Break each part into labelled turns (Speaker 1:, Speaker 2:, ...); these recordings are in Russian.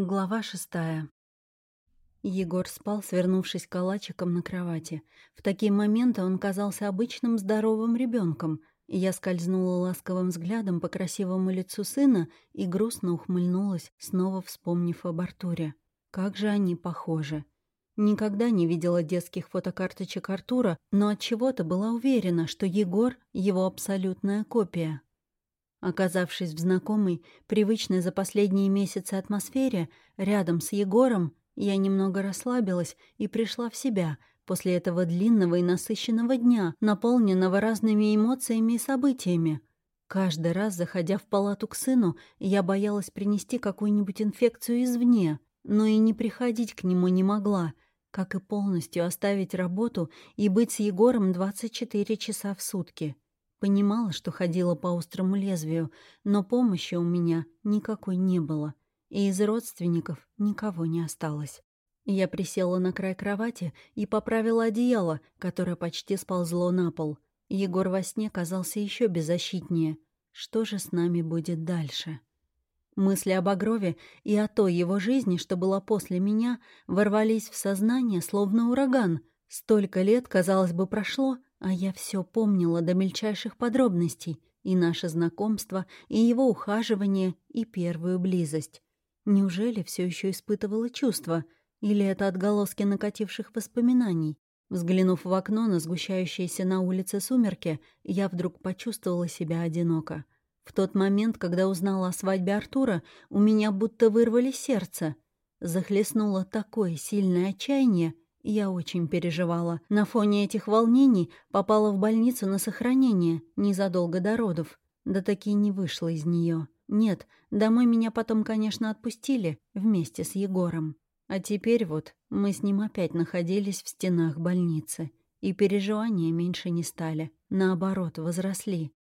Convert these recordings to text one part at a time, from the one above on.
Speaker 1: Глава шестая. Егор спал, свернувшись калачиком на кровати. В такие моменты он казался обычным здоровым ребенком. Я скользнула ласковым взглядом по красивому лицу сына и грустно ухмыльнулась, снова вспомнив об Артуре. Как же они похожи. Никогда не видела детских фотокарточек Артура, но от чего то была уверена, что Егор — его абсолютная копия. Оказавшись в знакомой, привычной за последние месяцы атмосфере, рядом с Егором, я немного расслабилась и пришла в себя после этого длинного и насыщенного дня, наполненного разными эмоциями и событиями. Каждый раз, заходя в палату к сыну, я боялась принести какую-нибудь инфекцию извне, но и не приходить к нему не могла, как и полностью оставить работу и быть с Егором 24 часа в сутки. Понимала, что ходила по острому лезвию, но помощи у меня никакой не было, и из родственников никого не осталось. Я присела на край кровати и поправила одеяло, которое почти сползло на пол. Егор во сне казался еще беззащитнее. Что же с нами будет дальше? Мысли об Багрове и о той его жизни, что была после меня, ворвались в сознание, словно ураган. Столько лет, казалось бы, прошло, а я все помнила до мельчайших подробностей, и наше знакомство, и его ухаживание, и первую близость. Неужели все еще испытывала чувства? Или это отголоски накативших воспоминаний? Взглянув в окно на сгущающиеся на улице сумерки, я вдруг почувствовала себя одиноко. В тот момент, когда узнала о свадьбе Артура, у меня будто вырвали сердце. Захлестнуло такое сильное отчаяние, я очень переживала. На фоне этих волнений попала в больницу на сохранение незадолго до родов. Да таки не вышла из нее. Нет, домой меня потом, конечно, отпустили вместе с Егором. А теперь вот мы с ним опять находились в стенах больницы. И переживания меньше не стали. Наоборот, возросли.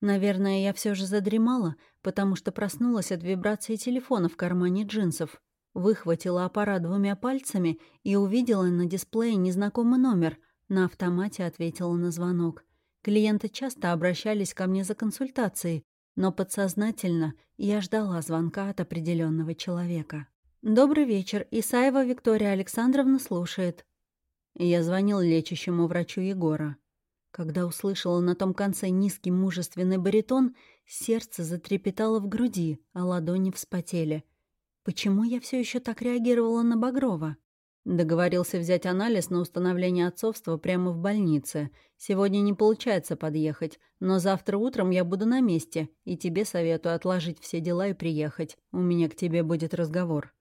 Speaker 1: Наверное, я все же задремала, потому что проснулась от вибрации телефона в кармане джинсов. Выхватила аппарат двумя пальцами и увидела на дисплее незнакомый номер. На автомате ответила на звонок. Клиенты часто обращались ко мне за консультацией, но подсознательно я ждала звонка от определенного человека. «Добрый вечер. Исаева Виктория Александровна слушает». Я звонил лечащему врачу Егора. Когда услышала на том конце низкий мужественный баритон, сердце затрепетало в груди, а ладони вспотели — Почему я все еще так реагировала на Багрова? Договорился взять анализ на установление отцовства прямо в больнице. Сегодня не получается подъехать, но завтра утром я буду на месте, и тебе советую отложить все дела и приехать. У меня к тебе будет разговор».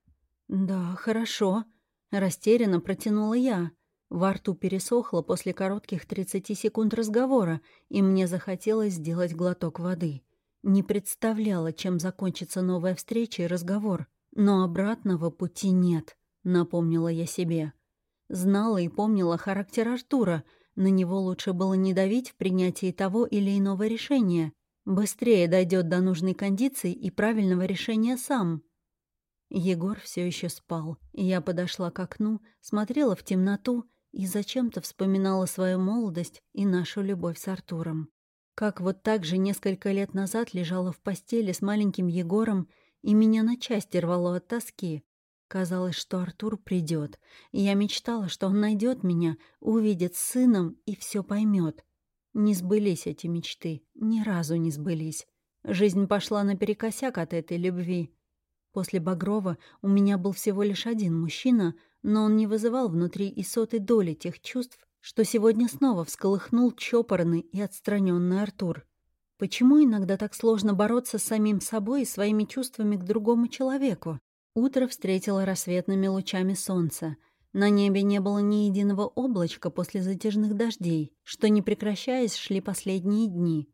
Speaker 1: «Да, хорошо», — растерянно протянула я. Во рту пересохло после коротких 30 секунд разговора, и мне захотелось сделать глоток воды. Не представляла, чем закончится новая встреча и разговор. Но обратного пути нет, напомнила я себе. Знала и помнила характер Артура, на него лучше было не давить в принятии того или иного решения. Быстрее дойдет до нужной кондиции и правильного решения сам. Егор все еще спал, я подошла к окну, смотрела в темноту и зачем-то вспоминала свою молодость и нашу любовь с Артуром. Как вот так же несколько лет назад лежала в постели с маленьким Егором и меня на части рвало от тоски. Казалось, что Артур придет, и я мечтала, что он найдет меня, увидит с сыном и все поймет. Не сбылись эти мечты, ни разу не сбылись. Жизнь пошла наперекосяк от этой любви. После Багрова у меня был всего лишь один мужчина, но он не вызывал внутри и сотой доли тех чувств, что сегодня снова всколыхнул чопорный и отстраненный Артур. Почему иногда так сложно бороться с самим собой и своими чувствами к другому человеку? Утро встретило рассветными лучами солнца. На небе не было ни единого облачка после затяжных дождей, что, не прекращаясь, шли последние дни.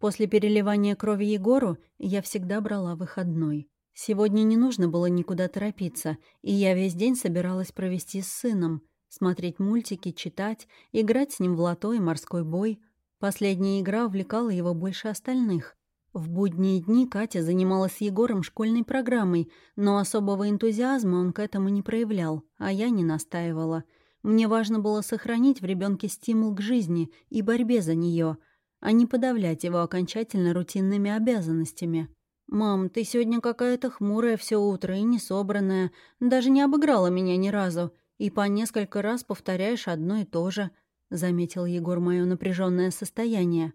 Speaker 1: После переливания крови Егору я всегда брала выходной. Сегодня не нужно было никуда торопиться, и я весь день собиралась провести с сыном, смотреть мультики, читать, играть с ним в лото и морской бой — Последняя игра увлекала его больше остальных. В будние дни Катя занималась с Егором школьной программой, но особого энтузиазма он к этому не проявлял, а я не настаивала. Мне важно было сохранить в ребенке стимул к жизни и борьбе за нее, а не подавлять его окончательно рутинными обязанностями. «Мам, ты сегодня какая-то хмурая все утро и несобранная, даже не обыграла меня ни разу, и по несколько раз повторяешь одно и то же», — заметил Егор мое напряженное состояние.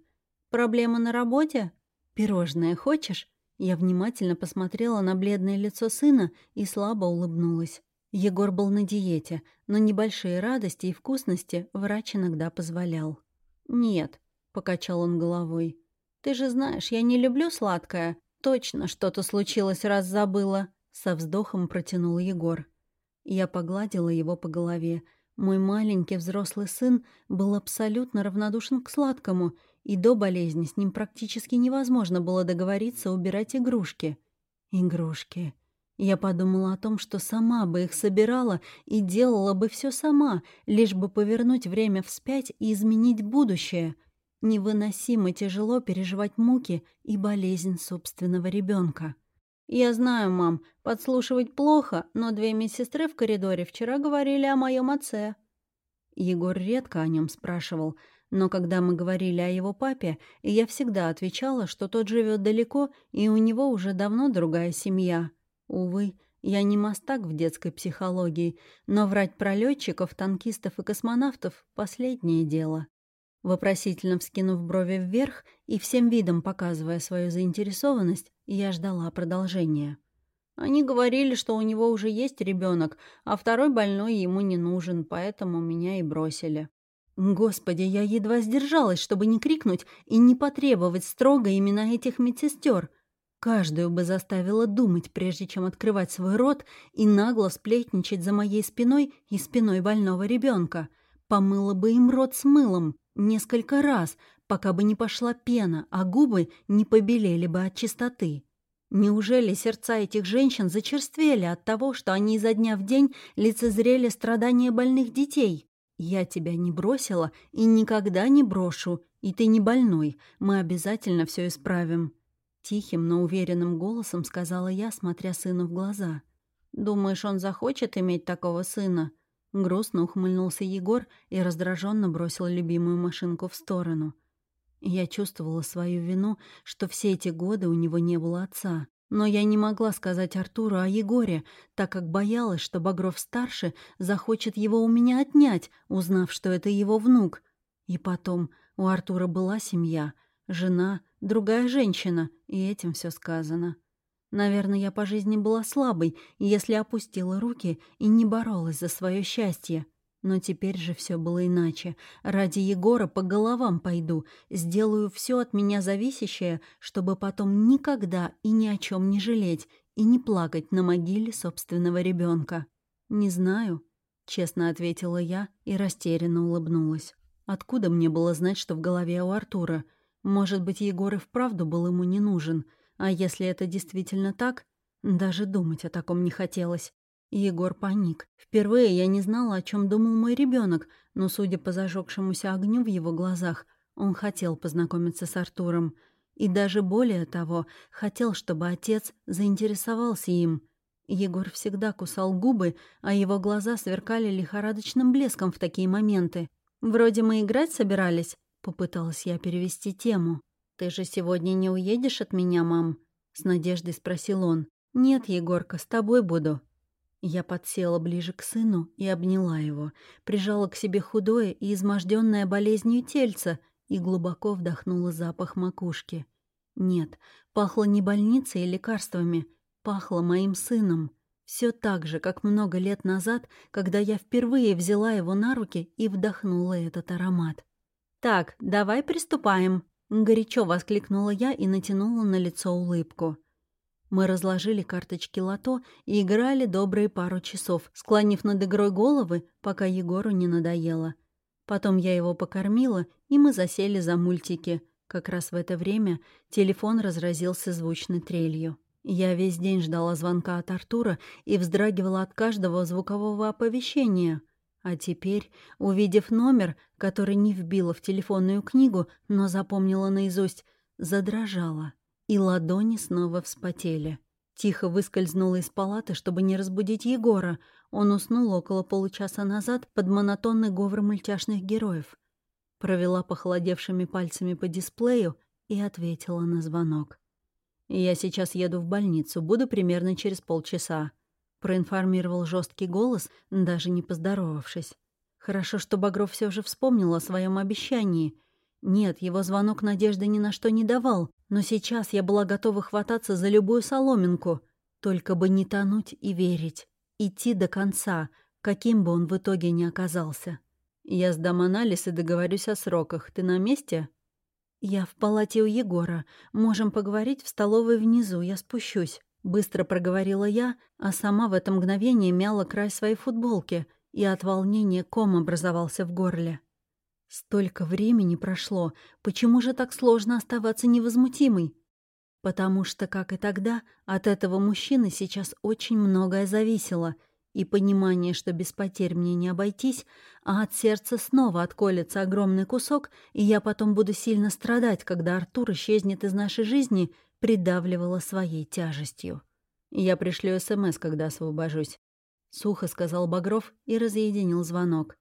Speaker 1: «Проблема на работе? Пирожное хочешь?» Я внимательно посмотрела на бледное лицо сына и слабо улыбнулась. Егор был на диете, но небольшие радости и вкусности врач иногда позволял. «Нет», — покачал он головой. «Ты же знаешь, я не люблю сладкое. Точно что-то случилось, раз забыла», — со вздохом протянул Егор. Я погладила его по голове. Мой маленький взрослый сын был абсолютно равнодушен к сладкому — и до болезни с ним практически невозможно было договориться убирать игрушки. Игрушки. Я подумала о том, что сама бы их собирала и делала бы все сама, лишь бы повернуть время вспять и изменить будущее. Невыносимо тяжело переживать муки и болезнь собственного ребенка. «Я знаю, мам, подслушивать плохо, но две медсестры в коридоре вчера говорили о моем отце». Егор редко о нем спрашивал, но когда мы говорили о его папе, я всегда отвечала, что тот живет далеко, и у него уже давно другая семья. Увы, я не мастак в детской психологии, но врать про летчиков, танкистов и космонавтов — последнее дело. Вопросительно вскинув брови вверх и всем видом показывая свою заинтересованность, я ждала продолжения. Они говорили, что у него уже есть ребенок, а второй больной ему не нужен, поэтому меня и бросили. Господи, я едва сдержалась, чтобы не крикнуть и не потребовать строго имена этих медсестер. Каждую бы заставила думать, прежде чем открывать свой рот и нагло сплетничать за моей спиной и спиной больного ребенка. Помыла бы им рот с мылом несколько раз, пока бы не пошла пена, а губы не побелели бы от чистоты. Неужели сердца этих женщин зачерствели от того, что они изо дня в день лицезрели страдания больных детей? «Я тебя не бросила и никогда не брошу, и ты не больной, мы обязательно все исправим». Тихим, но уверенным голосом сказала я, смотря сыну в глаза. «Думаешь, он захочет иметь такого сына?» Грустно ухмыльнулся Егор и раздраженно бросил любимую машинку в сторону. Я чувствовала свою вину, что все эти годы у него не было отца. Но я не могла сказать Артуру о Егоре, так как боялась, что Багров-старший захочет его у меня отнять, узнав, что это его внук. И потом, у Артура была семья, жена, другая женщина, и этим все сказано. Наверное, я по жизни была слабой, если опустила руки и не боролась за свое счастье. Но теперь же все было иначе. Ради Егора по головам пойду, сделаю все от меня зависящее, чтобы потом никогда и ни о чем не жалеть и не плакать на могиле собственного ребенка. «Не знаю», — честно ответила я и растерянно улыбнулась. Откуда мне было знать, что в голове у Артура? Может быть, Егор и вправду был ему не нужен. А если это действительно так, даже думать о таком не хотелось. Егор паник. Впервые я не знала, о чем думал мой ребенок, но, судя по зажегшемуся огню в его глазах, он хотел познакомиться с Артуром. И даже более того, хотел, чтобы отец заинтересовался им. Егор всегда кусал губы, а его глаза сверкали лихорадочным блеском в такие моменты. «Вроде мы играть собирались», — попыталась я перевести тему. «Ты же сегодня не уедешь от меня, мам?» — с надеждой спросил он. «Нет, Егорка, с тобой буду», я подсела ближе к сыну и обняла его, прижала к себе худое и изможденное болезнью тельце и глубоко вдохнула запах макушки. Нет, пахло не больницей и лекарствами, пахло моим сыном. Все так же, как много лет назад, когда я впервые взяла его на руки и вдохнула этот аромат. «Так, давай приступаем», — горячо воскликнула я и натянула на лицо улыбку. Мы разложили карточки лото и играли добрые пару часов, склонив над игрой головы, пока Егору не надоело. Потом я его покормила, и мы засели за мультики. Как раз в это время телефон разразился звучной трелью. Я весь день ждала звонка от Артура и вздрагивала от каждого звукового оповещения. А теперь, увидев номер, который не вбила в телефонную книгу, но запомнила наизусть, задрожала и ладони снова вспотели. Тихо выскользнула из палаты, чтобы не разбудить Егора. Он уснул около получаса назад под монотонный говор мультяшных героев. Провела похолодевшими пальцами по дисплею и ответила на звонок. «Я сейчас еду в больницу, буду примерно через полчаса», — проинформировал жесткий голос, даже не поздоровавшись. Хорошо, что Багров все же вспомнил о своем обещании. Нет, его звонок надежды ни на что не давал, но сейчас я была готова хвататься за любую соломинку, только бы не тонуть и верить, идти до конца, каким бы он в итоге ни оказался. «Я сдам анализ и договорюсь о сроках. Ты на месте?» «Я в палате у Егора. Можем поговорить в столовой внизу. Я спущусь», — быстро проговорила я, а сама в это мгновение мяла край своей футболки, и от волнения ком образовался в горле. Столько времени прошло. Почему же так сложно оставаться невозмутимой? Потому что, как и тогда, от этого мужчины сейчас очень многое зависело — и понимание, что без потерь мне не обойтись, а от сердца снова отколется огромный кусок, и я потом буду сильно страдать, когда Артур исчезнет из нашей жизни, придавливала своей тяжестью. «Я пришлю СМС, когда освобожусь», — сухо сказал Багров и разъединил звонок.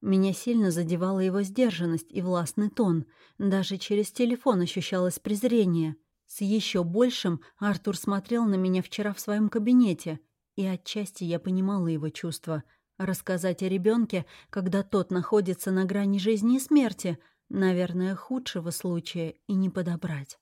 Speaker 1: Меня сильно задевала его сдержанность и властный тон. Даже через телефон ощущалось презрение. С еще большим Артур смотрел на меня вчера в своем кабинете — и отчасти я понимала его чувства. Рассказать о ребенке, когда тот находится на грани жизни и смерти, наверное, худшего случая и не подобрать.